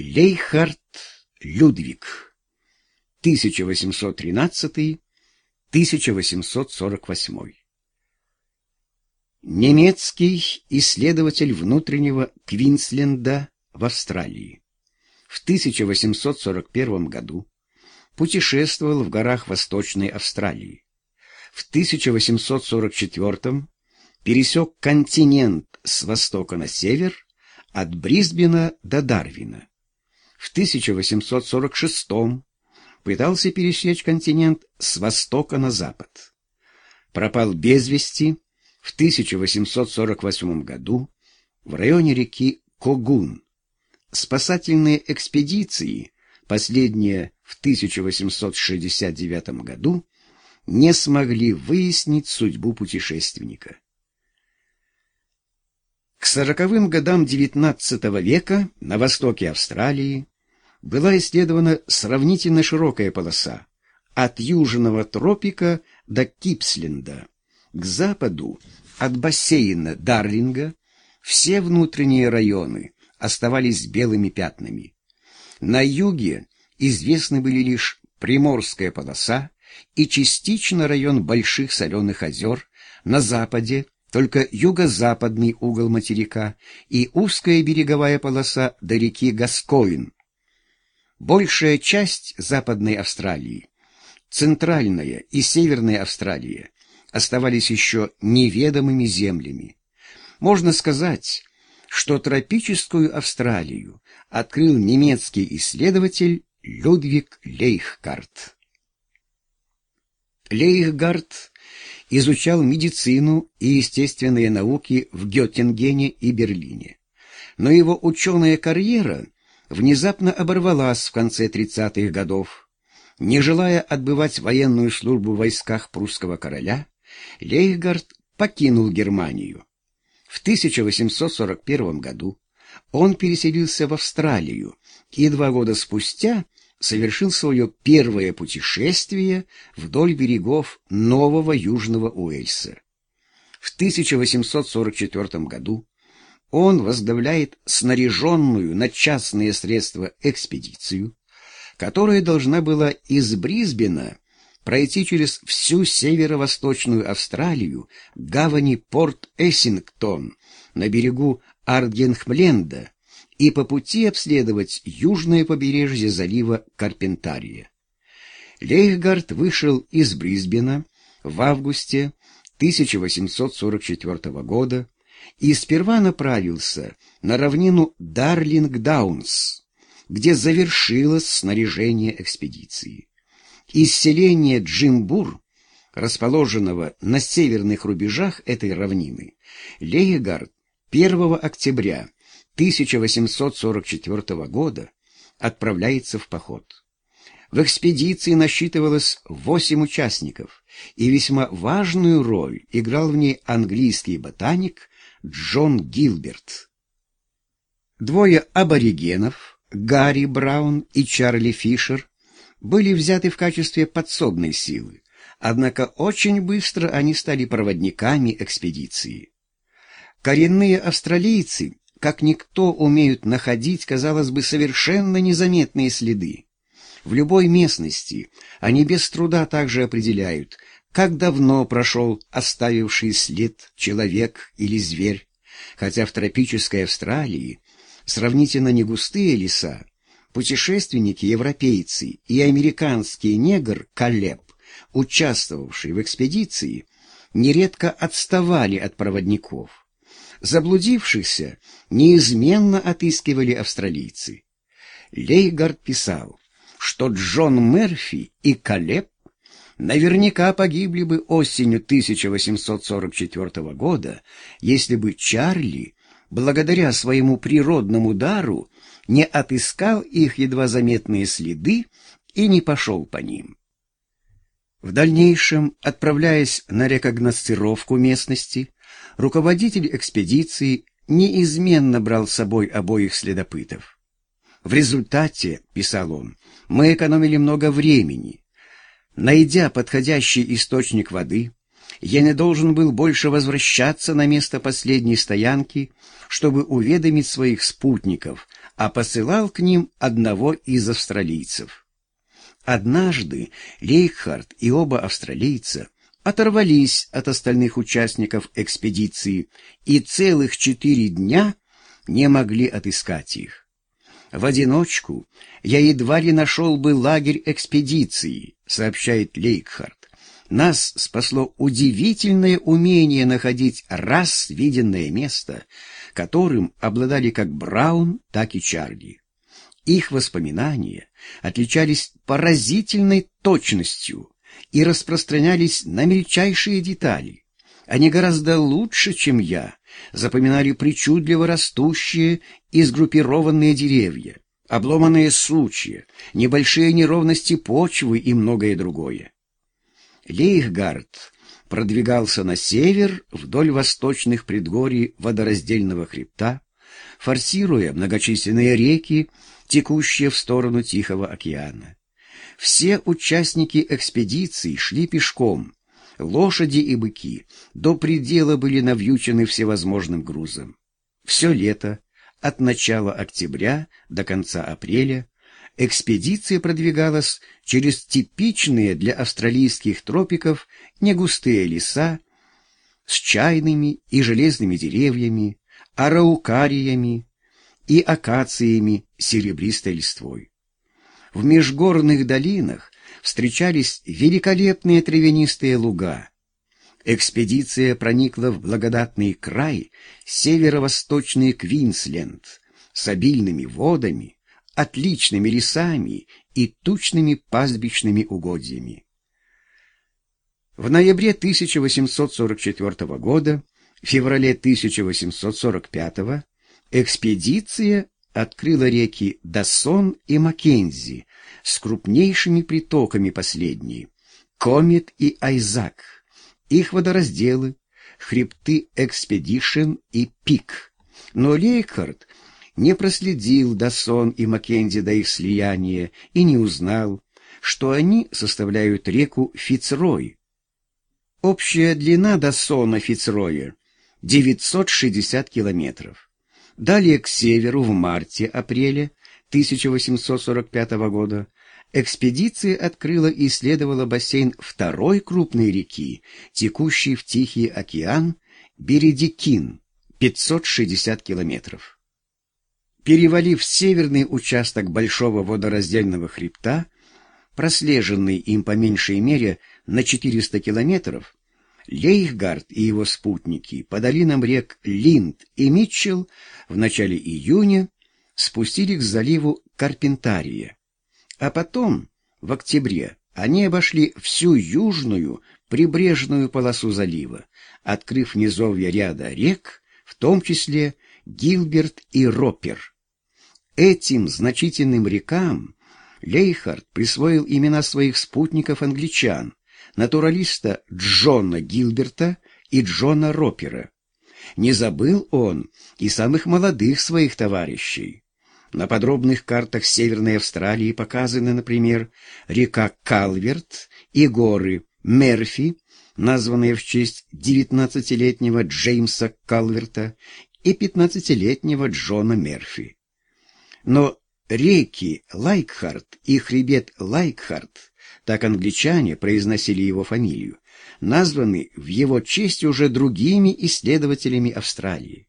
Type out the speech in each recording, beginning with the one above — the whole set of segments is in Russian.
Лейхард Людвиг 1813-1848 Немецкий исследователь внутреннего Квинсленда в Австралии. В 1841 году путешествовал в горах Восточной Австралии. В 1844 пересек континент с востока на север, от Брисбена до Дарвина. В 1846 пытался пересечь континент с востока на запад. Пропал без вести в 1848 году в районе реки Когун. Спасательные экспедиции, последние в 1869 году, не смогли выяснить судьбу путешественника. К сороковым годам XIX века на востоке Австралии была исследована сравнительно широкая полоса от южного тропика до Кипсленда. К западу от бассейна Дарлинга все внутренние районы оставались белыми пятнами. На юге известны были лишь Приморская полоса и частично район Больших Соленых озер, на западе только юго-западный угол материка и узкая береговая полоса до реки Гаскоин. Большая часть Западной Австралии, Центральная и Северная Австралия оставались еще неведомыми землями. Можно сказать, что тропическую Австралию открыл немецкий исследователь Людвиг Лейхгард. Лейхгард изучал медицину и естественные науки в Геттингене и Берлине. Но его ученая карьера внезапно оборвалась в конце 30-х годов. Не желая отбывать военную службу в войсках прусского короля, Лейхгард покинул Германию. В 1841 году он переселился в Австралию и два года спустя совершил свое первое путешествие вдоль берегов Нового Южного Уэльса. В 1844 году он возглавляет снаряженную на частные средства экспедицию, которая должна была из Брисбена пройти через всю северо-восточную Австралию гавани Порт Эссингтон на берегу Ардгенхмленда и по пути обследовать южное побережье залива Карпентария. Лейхгард вышел из Брисбена в августе 1844 года и сперва направился на равнину Дарлинг-Даунс, где завершилось снаряжение экспедиции. Из селения Джимбур, расположенного на северных рубежах этой равнины, Лейхгард 1 октября 1844 года отправляется в поход. В экспедиции насчитывалось восемь участников, и весьма важную роль играл в ней английский ботаник Джон Гилберт. Двое аборигенов, Гарри Браун и Чарли Фишер, были взяты в качестве подсобной силы, однако очень быстро они стали проводниками экспедиции. Коренные австралийцы как никто умеют находить, казалось бы, совершенно незаметные следы. В любой местности они без труда также определяют, как давно прошел оставивший след человек или зверь, хотя в тропической Австралии сравнительно негустые леса, путешественники-европейцы и американский негр Калеб, участвовавший в экспедиции, нередко отставали от проводников. Заблудившихся неизменно отыскивали австралийцы. Лейгард писал, что Джон Мерфи и Калеб наверняка погибли бы осенью 1844 года, если бы Чарли, благодаря своему природному дару, не отыскал их едва заметные следы и не пошел по ним. В дальнейшем, отправляясь на рекогносцировку местности, руководитель экспедиции неизменно брал с собой обоих следопытов. В результате, писал он, мы экономили много времени. Найдя подходящий источник воды, я не должен был больше возвращаться на место последней стоянки, чтобы уведомить своих спутников а посылал к ним одного из австралийцев. Однажды Лейхард и оба австралийца оторвались от остальных участников экспедиции и целых четыре дня не могли отыскать их. В одиночку я едва ли нашел бы лагерь экспедиции, сообщает Лейкхард. Нас спасло удивительное умение находить раз виденное место, которым обладали как Браун, так и Чарли. Их воспоминания отличались поразительной точностью и распространялись на мельчайшие детали. Они гораздо лучше, чем я, запоминали причудливо растущие и сгруппированные деревья, обломанные сучья, небольшие неровности почвы и многое другое. Лейхгард продвигался на север вдоль восточных предгорий водораздельного хребта, форсируя многочисленные реки, текущие в сторону Тихого океана. Все участники экспедиции шли пешком, лошади и быки до предела были навьючены всевозможным грузом. Все лето, от начала октября до конца апреля, экспедиция продвигалась через типичные для австралийских тропиков негустые леса с чайными и железными деревьями, араукариями и акациями серебристой листвой. В межгорных долинах встречались великолепные травянистые луга. Экспедиция проникла в благодатный край северо-восточный Квинсленд с обильными водами, отличными лесами и тучными пастбищными угодьями. В ноябре 1844 года, феврале 1845 экспедиция открыла реки Дассон и Маккензи с крупнейшими притоками последней, Комет и Айзак, их водоразделы, хребты Экспедишн и Пик. Но Лейкхард не проследил Дассон и Маккензи до их слияния и не узнал, что они составляют реку Фицрой. Общая длина Дассона Фицроя — 960 километров. Далее к северу в марте-апреле 1845 года экспедиция открыла и исследовала бассейн второй крупной реки, текущей в Тихий океан, Бередикин, 560 километров. Перевалив северный участок большого водораздельного хребта, прослеженный им по меньшей мере на 400 километров, Лейхгард и его спутники по долинам рек Линд и Митчелл в начале июня спустили к заливу Карпентария. А потом, в октябре, они обошли всю южную прибрежную полосу залива, открыв низовья ряда рек, в том числе Гилберт и Ропер. Этим значительным рекам Лейхард присвоил имена своих спутников-англичан, натуралиста Джона Гилберта и Джона Ропера. Не забыл он и самых молодых своих товарищей. На подробных картах Северной Австралии показаны, например, река Калверт и горы Мерфи, названные в честь 19-летнего Джеймса Калверта и 15-летнего Джона Мерфи. Но реки Лайкхарт и хребет Лайкхарт, так англичане произносили его фамилию, названы в его честь уже другими исследователями Австралии.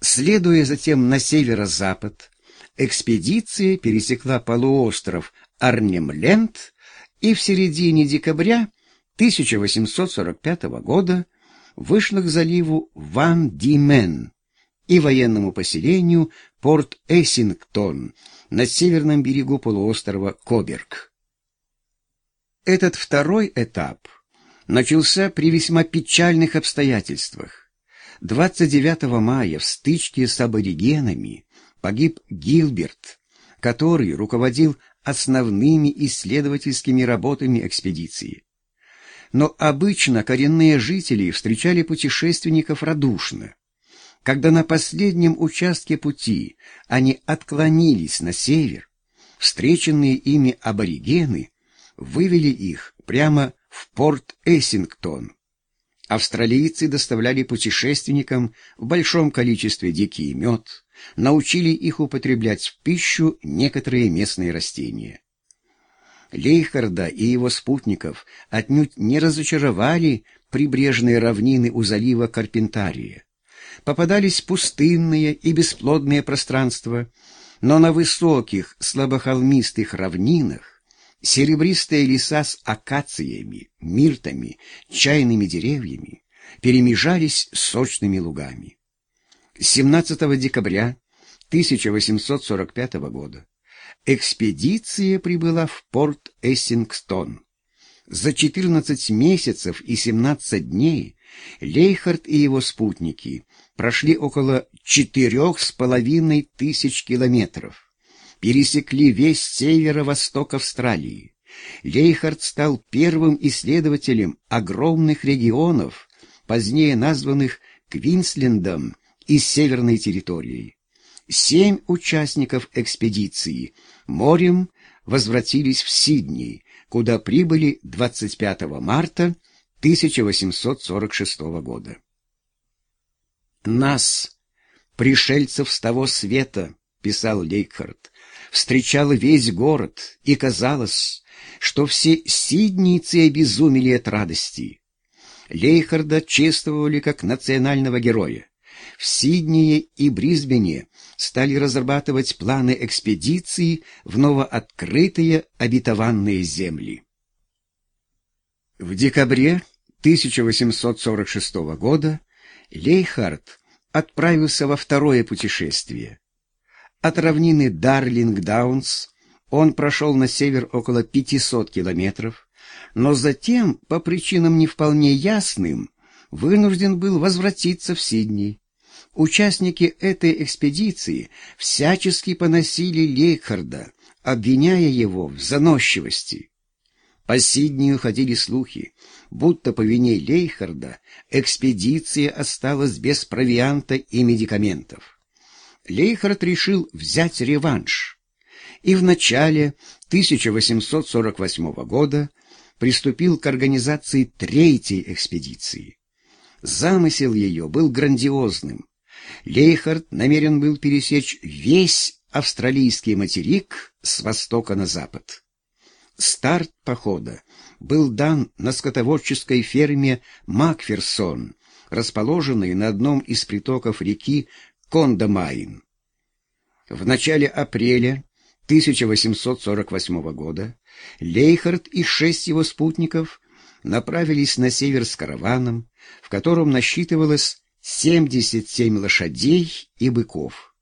Следуя затем на северо-запад, экспедиция пересекла полуостров Арнемленд и в середине декабря 1845 года вышла к заливу Ван-Димен и военному поселению Порт Эссингтон на северном берегу полуострова Коберг. Этот второй этап начался при весьма печальных обстоятельствах. 29 мая в стычке с аборигенами погиб Гилберт, который руководил основными исследовательскими работами экспедиции. Но обычно коренные жители встречали путешественников радушно. Когда на последнем участке пути они отклонились на север, встреченные ими аборигены вывели их прямо в порт Эссингтон. Австралийцы доставляли путешественникам в большом количестве дикий мед, научили их употреблять в пищу некоторые местные растения. Лейхарда и его спутников отнюдь не разочаровали прибрежные равнины у залива Карпентария. Попадались пустынные и бесплодные пространства, но на высоких, слабохолмистых равнинах серебристые леса с акациями, миртами, чайными деревьями перемежались сочными лугами. 17 декабря 1845 года экспедиция прибыла в порт Эссингстон. За 14 месяцев и 17 дней Лейхард и его спутники прошли около четырех с половиной тысяч километров, пересекли весь северо-восток Австралии. Лейхард стал первым исследователем огромных регионов, позднее названных Квинслендом и Северной территорией. Семь участников экспедиции морем возвратились в Сидней, куда прибыли 25 марта 1846 года. «Нас, пришельцев с того света, — писал Лейкхард, — встречал весь город, и казалось, что все сиднейцы обезумели от радости. Лейхарда чествовали как национального героя. В Сиднее и Брисбене стали разрабатывать планы экспедиции в новооткрытые обетованные земли. В декабре 1846 года Лейхард отправился во второе путешествие. От равнины Дарлинг-Даунс он прошел на север около 500 километров, но затем, по причинам не вполне ясным, вынужден был возвратиться в Сидней. Участники этой экспедиции всячески поносили Лейхарда, обвиняя его в заносчивости. По Сиднею ходили слухи, будто по вине Лейхарда экспедиция осталась без провианта и медикаментов. Лейхард решил взять реванш и в начале 1848 года приступил к организации третьей экспедиции. Замысел ее был грандиозным. Лейхард намерен был пересечь весь австралийский материк с востока на запад. Старт похода был дан на скотоводческой ферме Макферсон, расположенной на одном из притоков реки Кондамайн. В начале апреля 1848 года Лейхард и шесть его спутников направились на север с караваном, в котором насчитывалось 77 лошадей и быков.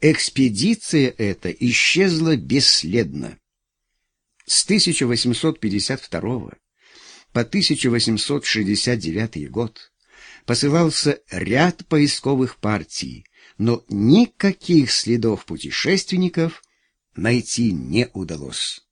Экспедиция эта исчезла бесследно. С 1852 по 1869 год посылался ряд поисковых партий, но никаких следов путешественников найти не удалось.